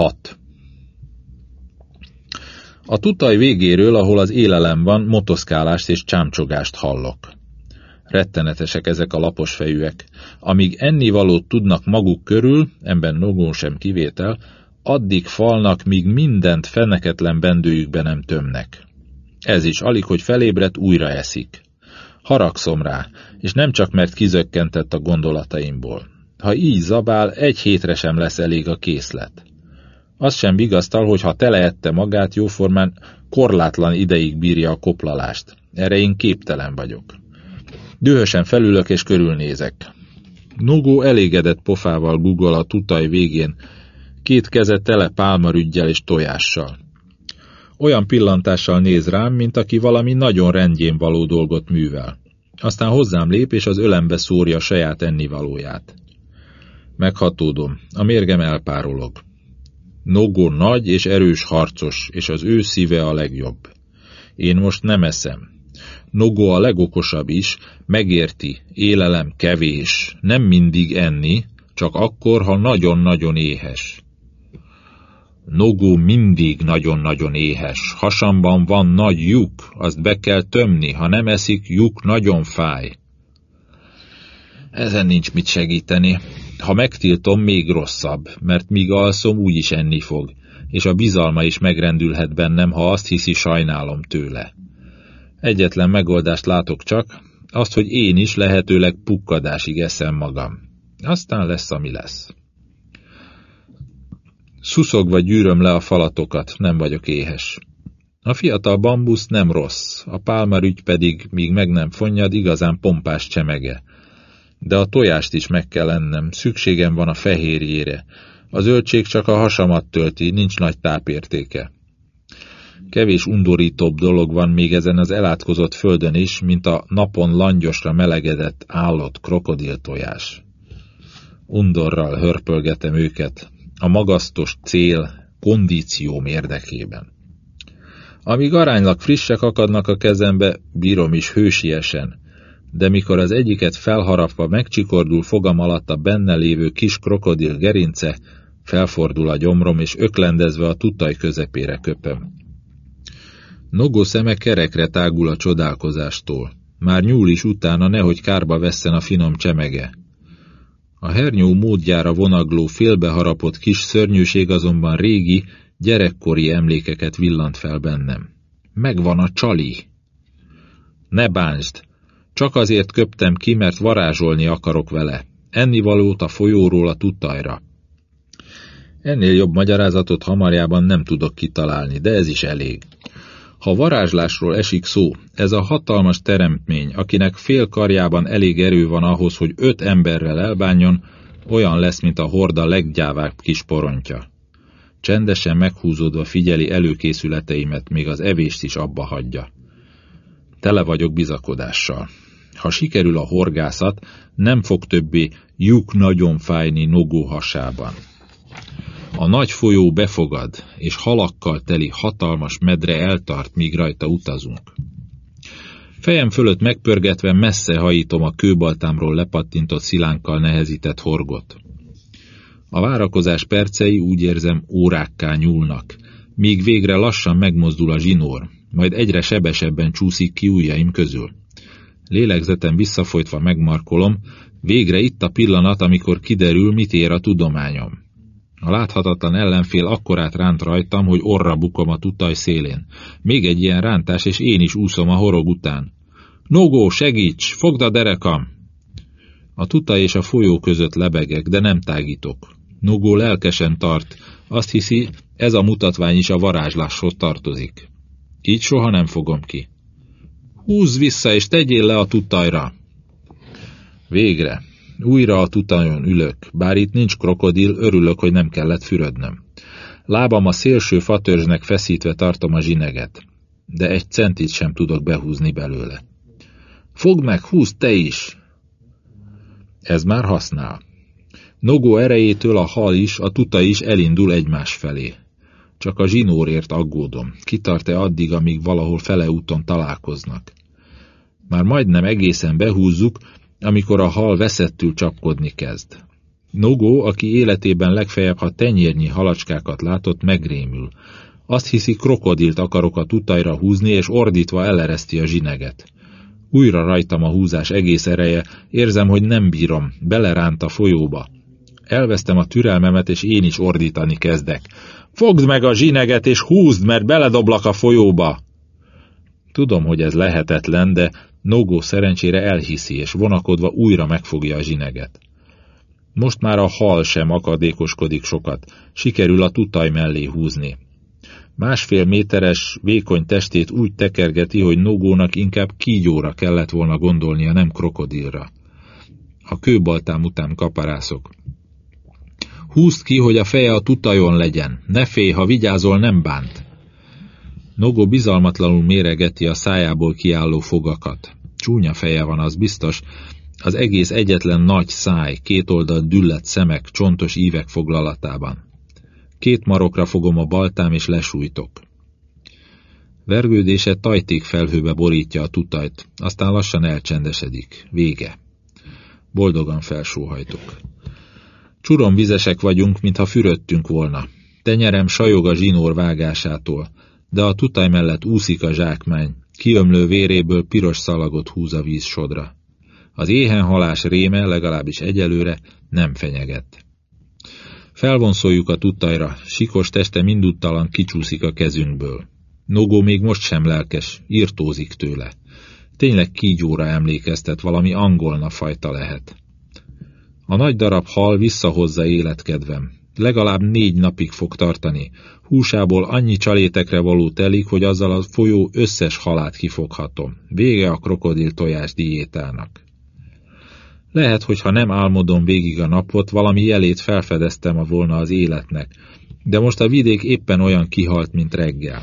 6. A tutaj végéről, ahol az élelem van, motoszkálást és csámcsogást hallok. Rettenetesek ezek a lapos fejűek. Amíg ennivalót tudnak maguk körül, ember nogón sem kivétel, addig falnak, míg mindent feneketlen bendőjükbe nem tömnek. Ez is alig, hogy felébredt, újra eszik. Haragszom rá, és nem csak mert kizökkentett a gondolataimból. Ha így zabál, egy hétre sem lesz elég a készlet. Az sem vigasztal, hogy ha teleette magát jóformán, korlátlan ideig bírja a koplalást. Erre én képtelen vagyok. Dühösen felülök és körülnézek. Nogó elégedett pofával guggol a tutaj végén, két keze tele pálmarüggyel és tojással. Olyan pillantással néz rám, mint aki valami nagyon rendjén való dolgot művel. Aztán hozzám lép, és az ölembe szórja saját ennivalóját. Meghatódom, a mérgem elpárolog. Nogó nagy és erős harcos, és az ő szíve a legjobb. Én most nem eszem. Nogó a legokosabb is, megérti, élelem kevés, nem mindig enni, csak akkor, ha nagyon-nagyon éhes. Nogó mindig nagyon-nagyon éhes. Hasamban van nagy lyuk, azt be kell tömni, ha nem eszik, lyuk nagyon fáj. Ezen nincs mit segíteni. Ha megtiltom, még rosszabb, mert míg alszom, úgyis enni fog, és a bizalma is megrendülhet bennem, ha azt hiszi, sajnálom tőle. Egyetlen megoldást látok csak, azt, hogy én is lehetőleg pukkadásig eszem magam. Aztán lesz, ami lesz. Szuszogva gyűröm le a falatokat, nem vagyok éhes. A fiatal bambusz nem rossz, a pálmarügy pedig, míg meg nem fonnyad, igazán pompás csemege. De a tojást is meg kell ennem, szükségem van a fehérjére. A zöldség csak a hasamat tölti, nincs nagy tápértéke. Kevés undorítóbb dolog van még ezen az elátkozott földön is, mint a napon langyosra melegedett állott krokodiltojás. Undorral hörpölgetem őket, a magasztos cél, kondícióm érdekében. Amíg aránylag frissek akadnak a kezembe, bírom is hősiesen, de mikor az egyiket felharapva megcsikordul fogam alatt a benne lévő kis krokodil gerince, felfordul a gyomrom, és öklendezve a tutaj közepére köpöm. Nogó szeme kerekre tágul a csodálkozástól. Már nyúl is utána, nehogy kárba vesszen a finom csemege. A hernyó módjára vonagló félbeharapott kis szörnyűség azonban régi, gyerekkori emlékeket villant fel bennem. Megvan a csali! Ne bántsd! Csak azért köptem ki, mert varázsolni akarok vele. Ennivalót a folyóról a tutajra. Ennél jobb magyarázatot hamarjában nem tudok kitalálni, de ez is elég. Ha varázslásról esik szó, ez a hatalmas teremtmény, akinek fél karjában elég erő van ahhoz, hogy öt emberrel elbánjon, olyan lesz, mint a horda leggyávább kis porontja. Csendesen meghúzódva figyeli előkészületeimet, még az evést is abba hagyja. Tele vagyok bizakodással. Ha sikerül a horgászat, nem fog többé lyuk nagyon fájni nogó hasában. A nagy folyó befogad, és halakkal teli hatalmas medre eltart, míg rajta utazunk. Fejem fölött megpörgetve messze hajítom a kőbaltámról lepattintott szilánkkal nehezített horgot. A várakozás percei úgy érzem órákká nyúlnak, míg végre lassan megmozdul a zsinór, majd egyre sebesebben csúszik ki ujjaim közül. Lélegzetem visszafolytva megmarkolom, végre itt a pillanat, amikor kiderül, mit ér a tudományom. A láthatatlan ellenfél akkorát ránt rajtam, hogy orra bukom a tutaj szélén. Még egy ilyen rántás, és én is úszom a horog után. Nogó, segíts! Fogd a derekam! A tutaj és a folyó között lebegek, de nem tágítok. Nogó lelkesen tart, azt hiszi, ez a mutatvány is a varázsláshoz tartozik. Így soha nem fogom ki. Húzz vissza, és tegyél le a tutajra! Végre, újra a tutajon ülök, bár itt nincs krokodil, örülök, hogy nem kellett fürödnöm. Lábam a szélső fatörzsnek feszítve tartom a zsineget, de egy centit sem tudok behúzni belőle. Fogd meg, húzd te is! Ez már használ. Nogó erejétől a hal is, a tuta is elindul egymás felé. Csak a zsinórért aggódom. Kitart-e addig, amíg valahol fele úton találkoznak? Már majdnem egészen behúzzuk, amikor a hal veszettül csapkodni kezd. Nogó, aki életében legfeljebb, ha tenyérnyi halacskákat látott, megrémül. Azt hiszi, krokodilt akarok a tutajra húzni, és ordítva elereszti a zsineget. Újra rajtam a húzás egész ereje, érzem, hogy nem bírom, beleránt a folyóba. Elvesztem a türelmemet, és én is ordítani kezdek. Fogd meg a zsineget, és húzd, mert beledoblak a folyóba! Tudom, hogy ez lehetetlen, de Nogó szerencsére elhiszi, és vonakodva újra megfogja a zsineget. Most már a hal sem akadékoskodik sokat, sikerül a tutaj mellé húzni. Másfél méteres, vékony testét úgy tekergeti, hogy Nogónak inkább kígyóra kellett volna gondolnia, nem krokodilra. A kőbaltám után kaparászok. Húzd ki, hogy a feje a tutajon legyen. Ne félj, ha vigyázol, nem bánt. Nogó bizalmatlanul méregeti a szájából kiálló fogakat. Csúnya feje van, az biztos. Az egész egyetlen nagy száj, két oldalt düllett szemek, csontos ívek foglalatában. Két marokra fogom a baltám, és lesújtok. Vergődése tajték felhőbe borítja a tutajt, aztán lassan elcsendesedik. Vége. Boldogan felsóhajtok. Csurom vizesek vagyunk, mintha fürödtünk volna. Tenyerem sajog a zsinór vágásától, de a tutaj mellett úszik a zsákmány, kiömlő véréből piros szalagot húz a víz sodra. Az éhen halás réme legalábbis egyelőre nem fenyeget. Felvonszoljuk a tuttajra, sikos teste minduttalan kicsúszik a kezünkből. Nogó még most sem lelkes, írtózik tőle. Tényleg kígyóra emlékeztet, valami angolna fajta lehet. A nagy darab hal visszahozza életkedvem. Legalább négy napig fog tartani. Húsából annyi csalétekre való telik, hogy azzal a folyó összes halát kifoghatom. Vége a krokodil tojás diétának. Lehet, hogy ha nem álmodom végig a napot, valami jelét felfedeztem a volna az életnek, de most a vidék éppen olyan kihalt, mint reggel.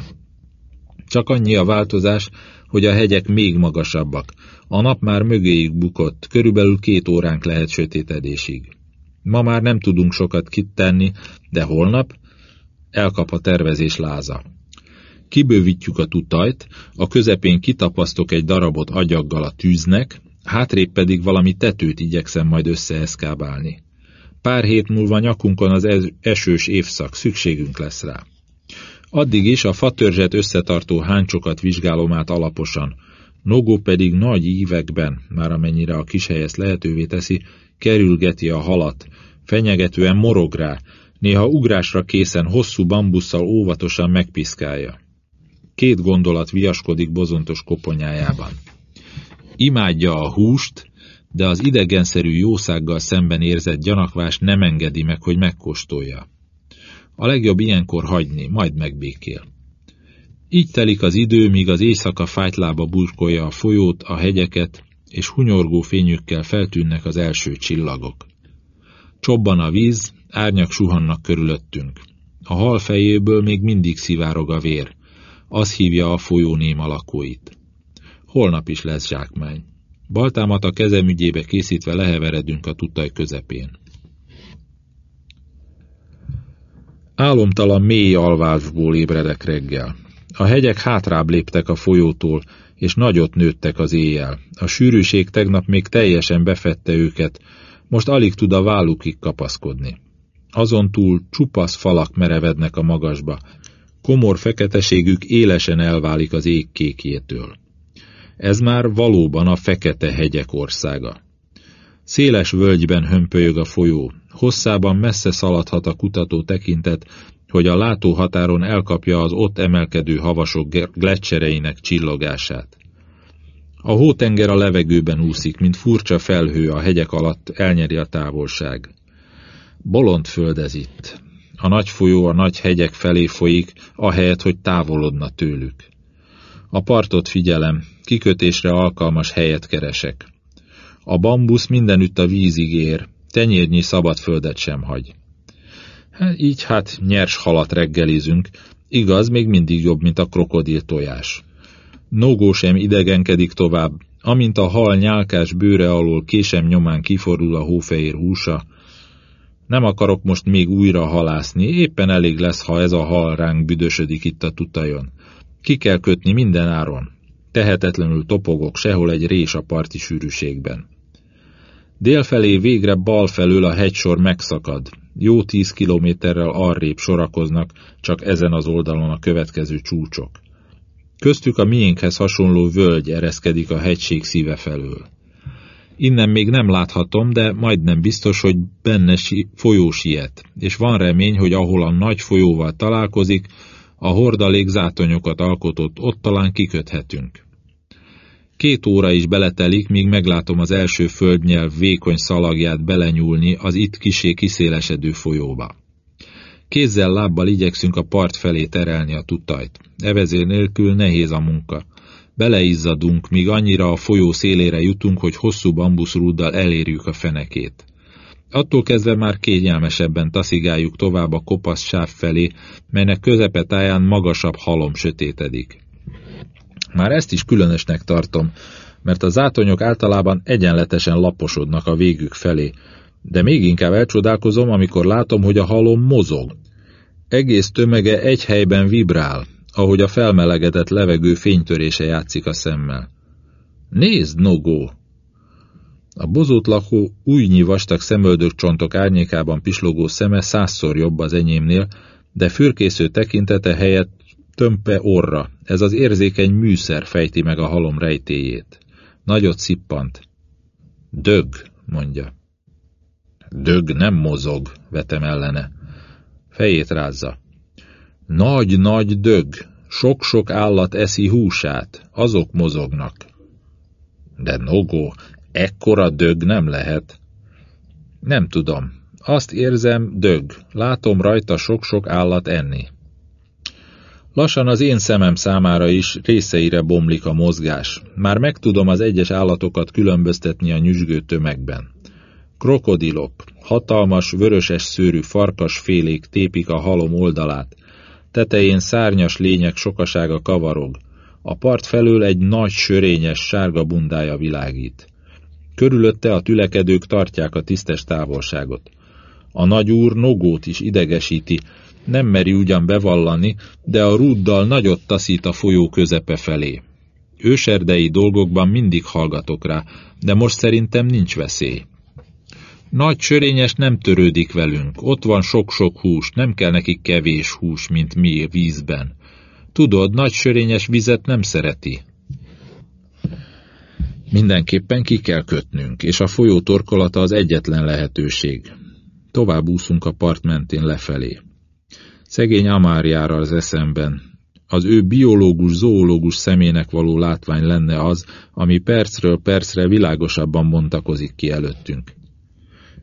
Csak annyi a változás, hogy a hegyek még magasabbak. A nap már mögéjük bukott, körülbelül két óránk lehet sötétedésig. Ma már nem tudunk sokat kitenni, de holnap elkap a tervezés láza. Kibővítjük a tutajt, a közepén kitapasztok egy darabot agyaggal a tűznek, hátrébb pedig valami tetőt igyekszem majd összeeszkábálni. Pár hét múlva nyakunkon az esős évszak, szükségünk lesz rá. Addig is a fatörzset összetartó háncsokat vizsgálom át alaposan, Nogó pedig nagy ívekben, már amennyire a kis ezt lehetővé teszi, kerülgeti a halat, fenyegetően morog rá, néha ugrásra készen hosszú bambusszal óvatosan megpiszkálja. Két gondolat viaskodik bozontos koponyájában. Imádja a húst, de az idegenszerű jószággal szemben érzett gyanakvás nem engedi meg, hogy megkóstolja. A legjobb ilyenkor hagyni, majd megbékél. Így telik az idő, míg az éjszaka fájtlába burkolja a folyót, a hegyeket, és hunyorgó fényükkel feltűnnek az első csillagok. Csobban a víz, árnyak suhannak körülöttünk. A hal fejéből még mindig szivárog a vér. Az hívja a folyó néma lakóit. Holnap is lesz zsákmány. Baltámat a kezemügyébe készítve leheveredünk a tutaj közepén. Álomtalan mély alvásból ébredek reggel. A hegyek hátrább léptek a folyótól, és nagyot nőttek az éjjel. A sűrűség tegnap még teljesen befette őket, most alig tud a vállukig kapaszkodni. Azon túl csupasz falak merevednek a magasba, komor feketeségük élesen elválik az ég kékjétől. Ez már valóban a fekete hegyek országa. Széles völgyben hömpölyög a folyó, hosszában messze szaladhat a kutató tekintet, hogy a látóhatáron elkapja az ott emelkedő havasok gletsereinek csillogását. A hótenger a levegőben úszik, mint furcsa felhő a hegyek alatt elnyeri a távolság. Bolond föld ez itt. A nagy folyó a nagy hegyek felé folyik, ahelyett, hogy távolodna tőlük. A partot figyelem, kikötésre alkalmas helyet keresek. A bambusz mindenütt a vízig ér, tenyérnyi szabad földet sem hagy. Így hát nyers halat reggelizünk, igaz, még mindig jobb, mint a krokodil tojás. Nogó sem idegenkedik tovább, amint a hal nyálkás bőre alól késem nyomán kiforul a hófehér húsa. Nem akarok most még újra halászni, éppen elég lesz, ha ez a hal ránk büdösödik itt a tutajon. Ki kell kötni minden áron. Tehetetlenül topogok sehol egy rés a parti sűrűségben. Délfelé végre bal felől a hegysor megszakad. Jó tíz kilométerrel arrébb sorakoznak, csak ezen az oldalon a következő csúcsok. Köztük a miénkhez hasonló völgy ereszkedik a hegység szíve felől. Innen még nem láthatom, de majdnem biztos, hogy benne folyó siet, és van remény, hogy ahol a nagy folyóval találkozik, a hordalék zátonyokat alkotott, ott talán kiköthetünk. Két óra is beletelik, míg meglátom az első földnyelv vékony szalagját belenyúlni az itt kisé kiszélesedő folyóba. Kézzel lábbal igyekszünk a part felé terelni a tutajt. Evezér nélkül nehéz a munka. Beleizzadunk, míg annyira a folyó szélére jutunk, hogy hosszú bambuszrúddal elérjük a fenekét. Attól kezdve már kényelmesebben taszigáljuk tovább a kopasz sáv felé, melynek közepetáján magasabb halom sötétedik. Már ezt is különösnek tartom, mert a zátonyok általában egyenletesen laposodnak a végük felé, de még inkább elcsodálkozom, amikor látom, hogy a halom mozog. Egész tömege egy helyben vibrál, ahogy a felmelegedett levegő fénytörése játszik a szemmel. Nézd, Nogó! A bozót lakó újnyi vastag szemöldök csontok árnyékában pislogó szeme százszor jobb az enyémnél, de fürkésző tekintete helyett tömpe orra, ez az érzékeny műszer fejti meg a halom rejtéjét. Nagyot szippant. Dög, mondja. Dög nem mozog, vetem ellene. Fejét rázza. Nagy-nagy dög, sok-sok állat eszi húsát, azok mozognak. De Nogó, ekkora dög nem lehet. Nem tudom. Azt érzem, dög. Látom rajta sok-sok állat enni. Lassan az én szemem számára is részeire bomlik a mozgás. Már meg tudom az egyes állatokat különböztetni a nyüzsgő tömegben. Krokodilok, hatalmas, vöröses szőrű farkas félék tépik a halom oldalát, tetején szárnyas lények sokasága kavarog, a part felől egy nagy sörényes sárga bundája világít. Körülötte a tülekedők tartják a tisztes távolságot. A nagy úr nogót is idegesíti, nem meri ugyan bevallani, de a rúddal nagyot taszít a folyó közepe felé. Őserdei dolgokban mindig hallgatok rá, de most szerintem nincs veszély. Nagy sörényes nem törődik velünk, ott van sok-sok hús, nem kell neki kevés hús, mint mi vízben. Tudod, nagy sörényes vizet nem szereti. Mindenképpen ki kell kötnünk, és a folyó torkolata az egyetlen lehetőség. Tovább úszunk a part mentén lefelé. Szegény Amáriára az eszemben. Az ő biológus-zoológus szemének való látvány lenne az, ami percről percre világosabban bontakozik ki előttünk.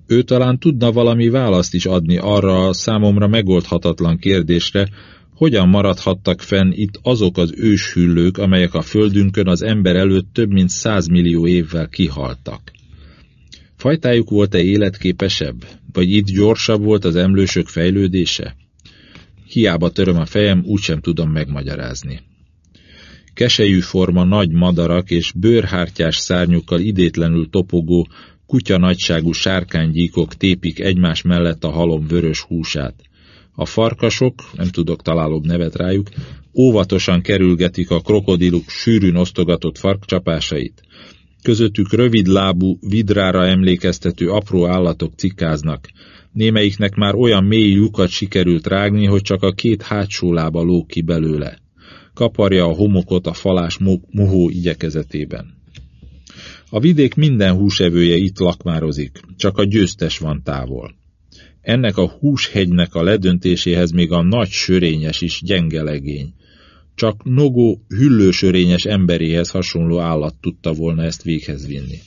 Ő talán tudna valami választ is adni arra a számomra megoldhatatlan kérdésre, hogyan maradhattak fenn itt azok az őshüllők, amelyek a földünkön az ember előtt több mint százmillió évvel kihaltak. Fajtájuk volt-e életképesebb, vagy itt gyorsabb volt az emlősök fejlődése? Hiába töröm a fejem, úgysem tudom megmagyarázni. Kesejű forma nagy madarak és bőrhártyás szárnyukkal idétlenül topogó, kutya nagyságú sárkánygyíkok tépik egymás mellett a halom vörös húsát. A farkasok, nem tudok találóbb nevet rájuk, óvatosan kerülgetik a krokodiluk sűrűn osztogatott farkcsapásait. Közöttük rövidlábú, vidrára emlékeztető apró állatok cikáznak, Némelyiknek már olyan mély lyukat sikerült rágni, hogy csak a két hátsó lába lóg ki belőle. Kaparja a homokot a falás mohó igyekezetében. A vidék minden húsevője itt lakmározik, csak a győztes van távol. Ennek a húshegynek a ledöntéséhez még a nagy sörényes is gyenge legény. Csak nogó, hüllősörényes emberéhez hasonló állat tudta volna ezt véghez vinni.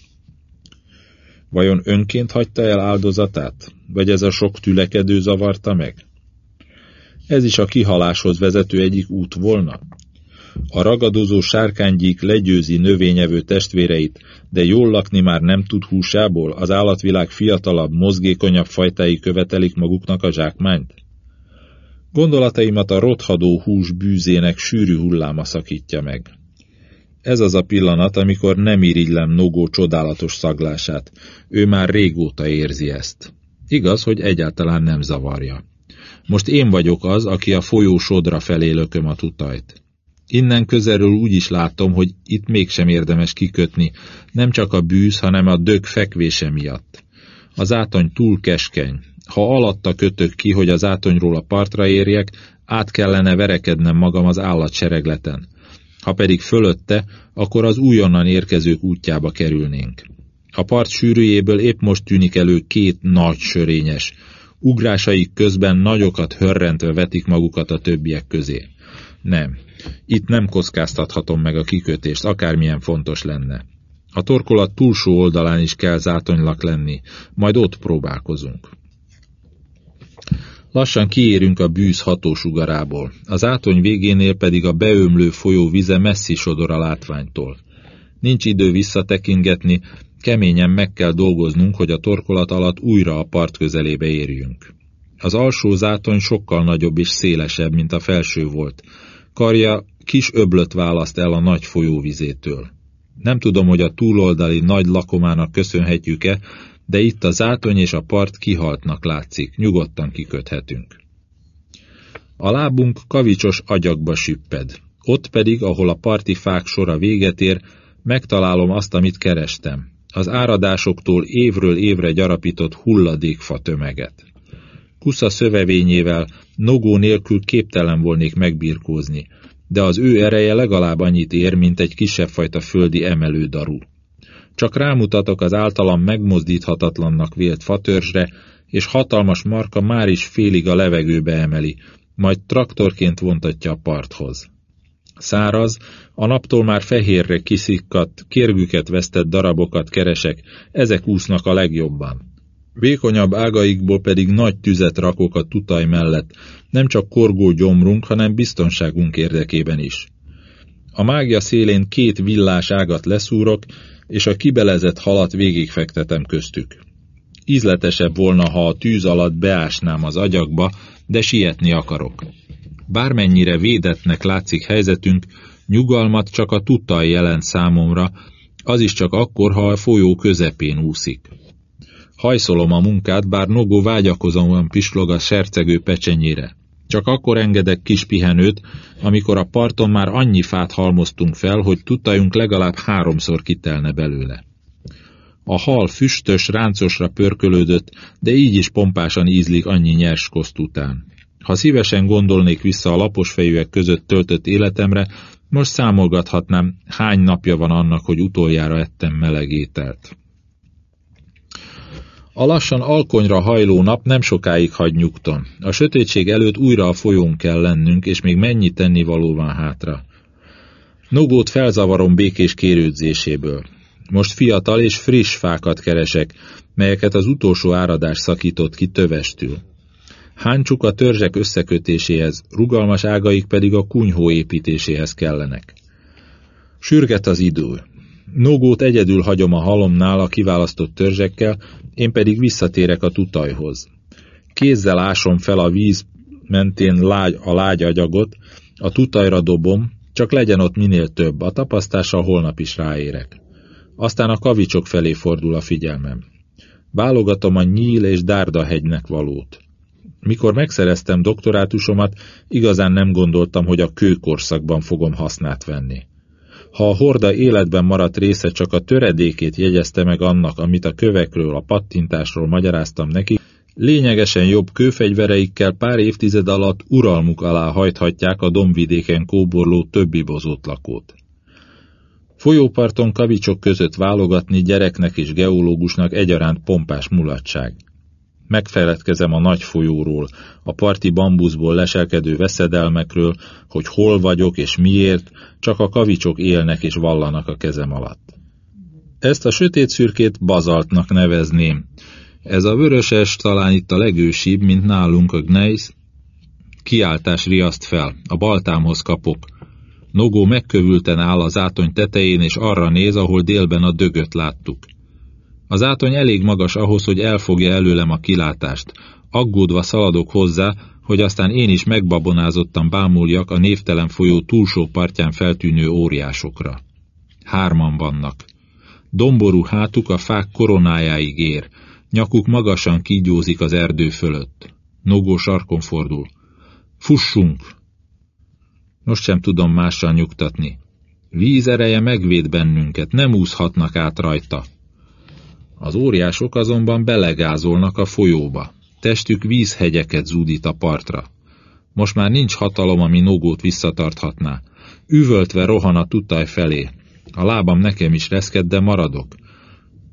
Vajon önként hagyta el áldozatát, vagy ez a sok tülekedő zavarta meg? Ez is a kihaláshoz vezető egyik út volna? A ragadozó sárkánygyík legyőzi növényevő testvéreit, de jól lakni már nem tud húsából, az állatvilág fiatalabb, mozgékonyabb fajtái követelik maguknak a zsákmányt? Gondolataimat a rothadó hús bűzének sűrű hulláma szakítja meg. Ez az a pillanat, amikor nem irigylem Nogó csodálatos szaglását. Ő már régóta érzi ezt. Igaz, hogy egyáltalán nem zavarja. Most én vagyok az, aki a folyó sodra felé lököm a tutajt. Innen közelről úgy is látom, hogy itt mégsem érdemes kikötni, nem csak a bűz, hanem a dög fekvése miatt. Az átony túl keskeny. Ha alatta kötök ki, hogy az átonyról a partra érjek, át kellene verekednem magam az állatseregleten. Ha pedig fölötte, akkor az újonnan érkezők útjába kerülnénk. A part sűrűjéből épp most tűnik elő két nagy sörényes. Ugrásaik közben nagyokat hörrentve vetik magukat a többiek közé. Nem, itt nem kockáztathatom meg a kikötést, akármilyen fontos lenne. A torkolat túlsó oldalán is kell zátonylak lenni, majd ott próbálkozunk. Lassan kiérünk a bűz hatósugarából, az átony végénél pedig a beömlő folyó vize messzi sodor a látványtól. Nincs idő visszatekingetni, keményen meg kell dolgoznunk, hogy a torkolat alatt újra a part közelébe érjünk. Az alsó zátony sokkal nagyobb és szélesebb, mint a felső volt. Karja kis öblöt választ el a nagy folyóvizétől. Nem tudom, hogy a túloldali nagy lakomának köszönhetjük-e, de itt a zátony és a part kihaltnak látszik, nyugodtan kiköthetünk. A lábunk kavicsos agyakba süpped. Ott pedig, ahol a parti fák sora véget ér, megtalálom azt, amit kerestem. Az áradásoktól évről évre gyarapított hulladékfa tömeget. Kusza szövevényével, nogó nélkül képtelen volnék megbirkózni, de az ő ereje legalább annyit ér, mint egy kisebb fajta földi emelődarú. Csak rámutatok az általam megmozdíthatatlannak vélt fatörzsre, és hatalmas marka már is félig a levegőbe emeli, majd traktorként vontatja a parthoz. Száraz, a naptól már fehérre kiszikkadt, kérgüket vesztett darabokat keresek, ezek úsznak a legjobban. Vékonyabb ágaikból pedig nagy tüzet rakok a tutaj mellett, nem csak korgó gyomrunk, hanem biztonságunk érdekében is. A mágia szélén két villás ágat leszúrok, és a kibelezett halat végigfektetem köztük. Ízletesebb volna, ha a tűz alatt beásnám az agyakba, de sietni akarok. Bármennyire védetnek látszik helyzetünk, nyugalmat csak a tutaj jelent számomra, az is csak akkor, ha a folyó közepén úszik. Hajszolom a munkát, bár Nogó vágyakozóan pislog a sercegő pecsenyére. Csak akkor engedek kis pihenőt, amikor a parton már annyi fát halmoztunk fel, hogy tudtajunk legalább háromszor kitelne belőle. A hal füstös, ráncosra pörkölődött, de így is pompásan ízlik annyi nyers koszt után. Ha szívesen gondolnék vissza a lapos fejűek között töltött életemre, most számolgathatnám, hány napja van annak, hogy utoljára ettem meleg ételt. A lassan alkonyra hajló nap nem sokáig hagy nyugton. A sötétség előtt újra a folyón kell lennünk, és még mennyi tennivaló van hátra. Nogót felzavarom békés kérődzéséből. Most fiatal és friss fákat keresek, melyeket az utolsó áradás szakított ki tövestül. Háncsuk a törzsek összekötéséhez, rugalmas ágaik pedig a kunyhó építéséhez kellenek. Sürget az idő. Nogót egyedül hagyom a halomnál a kiválasztott törzsekkel, én pedig visszatérek a tutajhoz. Kézzel ásom fel a víz mentén lágy, a lágy agyagot, a tutajra dobom, csak legyen ott minél több, a tapasztással holnap is ráérek. Aztán a kavicsok felé fordul a figyelmem. Válogatom a nyíl és dárda hegynek valót. Mikor megszereztem doktorátusomat, igazán nem gondoltam, hogy a kőkorszakban fogom hasznát venni. Ha a horda életben maradt része csak a töredékét jegyezte meg annak, amit a kövekről, a pattintásról magyaráztam neki, lényegesen jobb kőfegyvereikkel pár évtized alatt uralmuk alá hajthatják a dombvidéken kóborló többi bozót lakót. Folyóparton kavicsok között válogatni gyereknek és geológusnak egyaránt pompás mulatság. Megfeledkezem a nagy folyóról, a parti bambuszból leselkedő veszedelmekről, hogy hol vagyok és miért, csak a kavicsok élnek és vallanak a kezem alatt. Ezt a sötét szürkét bazaltnak nevezném. Ez a vöröses talán itt a legősibb, mint nálunk a gneisz. Kiáltás riaszt fel, a baltámhoz kapok. Nogó megkövülten áll az átony tetején, és arra néz, ahol délben a dögöt láttuk. Az átony elég magas ahhoz, hogy elfogja előlem a kilátást. Aggódva szaladok hozzá, hogy aztán én is megbabonázottan bámuljak a névtelen folyó túlsó partján feltűnő óriásokra. Hárman vannak. Domború hátuk a fák koronájáig ér, nyakuk magasan kígyózik az erdő fölött. Nogó sarkon fordul. Fussunk! Most sem tudom mással nyugtatni. Víz ereje megvéd bennünket, nem úszhatnak át rajta. Az óriások azonban belegázolnak a folyóba. Testük vízhegyeket zúdít a partra. Most már nincs hatalom, ami Nogót visszatarthatná. Üvöltve rohan a tutaj felé. A lábam nekem is reszked, de maradok.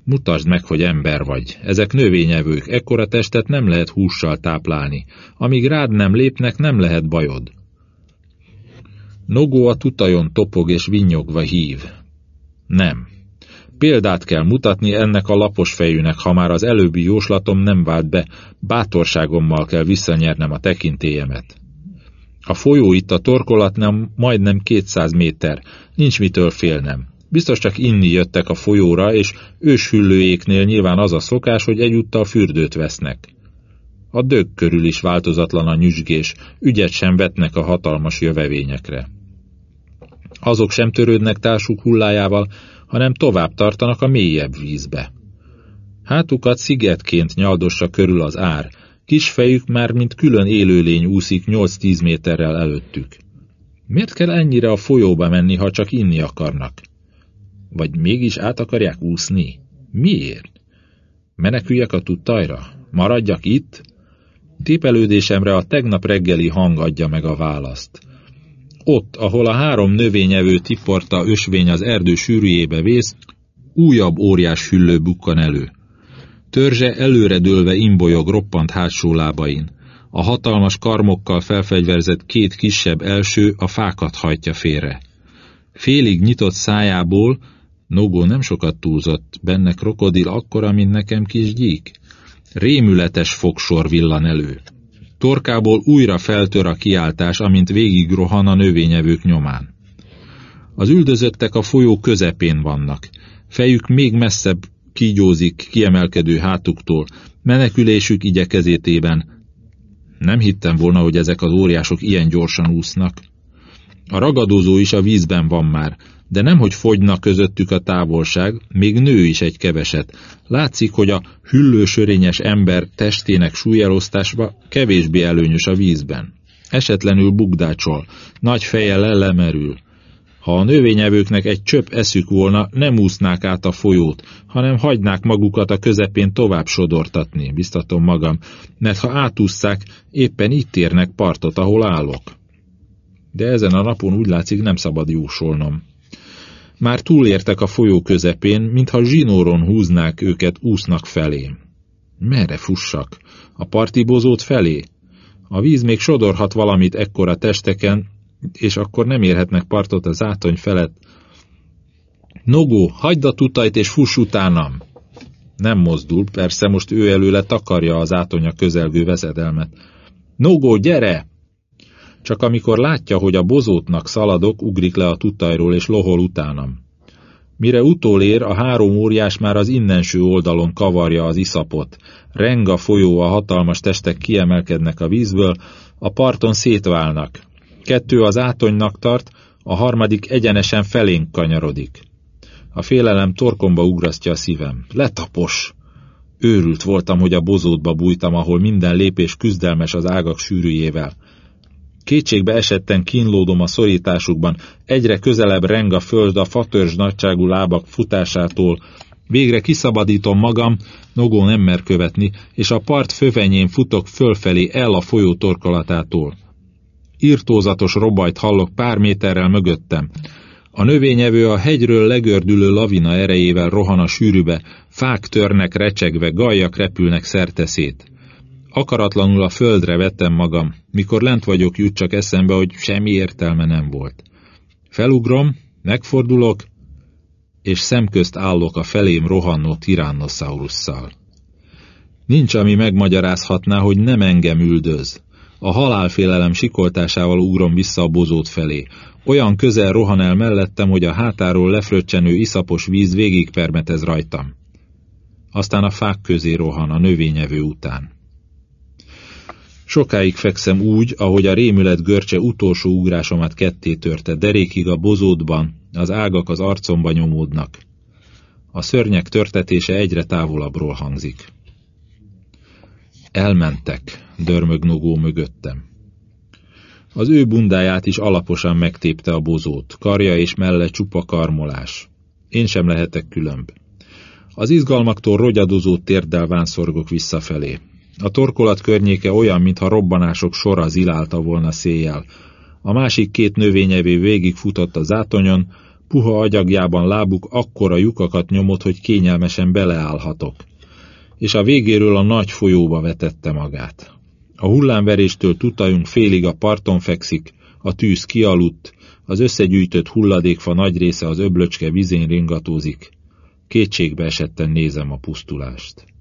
Mutasd meg, hogy ember vagy. Ezek növényevők, ekkora testet nem lehet hússal táplálni. Amíg rád nem lépnek, nem lehet bajod. Nogó a tutajon topog és vinnyogva hív. Nem. Példát kell mutatni ennek a lapos fejűnek, ha már az előbbi jóslatom nem vált be, bátorságommal kell visszanyernem a tekintélyemet. A folyó itt a torkolatnál majdnem 200 méter, nincs mitől félnem. Biztos csak inni jöttek a folyóra, és őshüllőjéknél nyilván az a szokás, hogy egyúttal fürdőt vesznek. A dög körül is változatlan a nyüzsgés, ügyet sem vetnek a hatalmas jövevényekre. Azok sem törődnek társuk hullájával, hanem tovább tartanak a mélyebb vízbe. Hátukat szigetként nyaldossa körül az ár, kis fejük már mint külön élőlény úszik 8-10 méterrel előttük. Miért kell ennyire a folyóba menni, ha csak inni akarnak? Vagy mégis át akarják úszni? Miért? Meneküljek a tudtajra? Maradjak itt? Tépelődésemre a tegnap reggeli hang adja meg a választ. Ott, ahol a három növényevő tiporta ösvény az erdő sűrűjébe vész, újabb óriás hüllő bukkan elő. Törzse előredőlve imbolyog roppant hátsó lábain. A hatalmas karmokkal felfegyverzett két kisebb első a fákat hajtja félre. Félig nyitott szájából, Nogó nem sokat túlzott, benne krokodil akkora, mint nekem kis gyík. Rémületes fogsor villan elő. Torkából újra feltör a kiáltás, amint végig rohan a növényevők nyomán. Az üldözöttek a folyó közepén vannak. Fejük még messzebb kígyózik kiemelkedő hátuktól, menekülésük igyekezétében. Nem hittem volna, hogy ezek az óriások ilyen gyorsan úsznak. A ragadozó is a vízben van már, de nem, hogy fogyna közöttük a távolság, még nő is egy keveset. Látszik, hogy a hüllősörényes ember testének súlyelosztásba kevésbé előnyös a vízben. Esetlenül bugdácsol, nagy feje lelemerül. Ha a növényevőknek egy csöpp eszük volna, nem úsznák át a folyót, hanem hagynák magukat a közepén tovább sodortatni, biztatom magam, mert ha átúszszák, éppen itt érnek partot, ahol állok. De ezen a napon úgy látszik nem szabad jósolnom. Már túlértek a folyó közepén, mintha zsinóron húznák őket úsznak felé. Merre fussak? A partibozót felé? A víz még sodorhat valamit ekkora testeken, és akkor nem érhetnek partot az átony felett. Nogó, hagyd a tutajt és fuss utánam! Nem mozdul, persze most ő előle takarja az átonya közelgő vezedelmet. Nogó, gyere! Csak amikor látja, hogy a bozótnak szaladok, ugrik le a tutajról és lohol utánam. Mire utolér, a három óriás már az innenső oldalon kavarja az iszapot. A folyó, a hatalmas testek kiemelkednek a vízből, a parton szétválnak. Kettő az átonynak tart, a harmadik egyenesen felénk kanyarodik. A félelem torkomba ugrasztja a szívem. Letapos! Őrült voltam, hogy a bozótba bújtam, ahol minden lépés küzdelmes az ágak sűrűjével. Kétségbe esetten kínlódom a szorításukban, egyre közelebb reng a föld a fatörzs nagyságú lábak futásától, Végre kiszabadítom magam, Nogó nem mer követni, és a part fövenyén futok fölfelé el a folyó torkolatától. Irtózatos robajt hallok pár méterrel mögöttem. A növényevő a hegyről legördülő lavina erejével rohan a sűrűbe, fák törnek recsegve, gajak repülnek szerteszét. Akaratlanul a földre vettem magam, mikor lent vagyok, jut csak eszembe, hogy semmi értelme nem volt. Felugrom, megfordulok, és szemközt állok a felém rohannó tirannosaurusszal. Nincs, ami megmagyarázhatná, hogy nem engem üldöz. A halálfélelem sikoltásával ugrom vissza a bozót felé. Olyan közel rohan el mellettem, hogy a hátáról lefröccsenő iszapos víz végigpermetez rajtam. Aztán a fák közé rohan a növényevő után. Sokáig fekszem úgy, ahogy a rémület görcse utolsó ugrásomat ketté törte, derékig a bozótban, az ágak az arcomba nyomódnak. A szörnyek törtetése egyre távolabbról hangzik. Elmentek, dörmög Nogó mögöttem. Az ő bundáját is alaposan megtépte a bozót, karja és melle csupa karmolás. Én sem lehetek különb. Az izgalmaktól rogyadozó térdel vánszorgok visszafelé. A torkolat környéke olyan, mintha robbanások sora zilálta volna széjjel. A másik két növényevő végig futott az átonyon, puha agyagjában lábuk akkora lyukakat nyomott, hogy kényelmesen beleállhatok. És a végéről a nagy folyóba vetette magát. A hullámveréstől tutajunk félig a parton fekszik, a tűz kialudt, az összegyűjtött hulladékfa nagy része az öblöcske vizén ringatózik. Kétségbe esetten nézem a pusztulást.